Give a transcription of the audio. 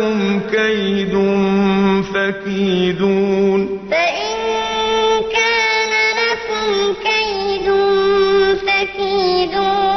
لكم كيد فكيدون. فإن كان لكم كيد فكيدون.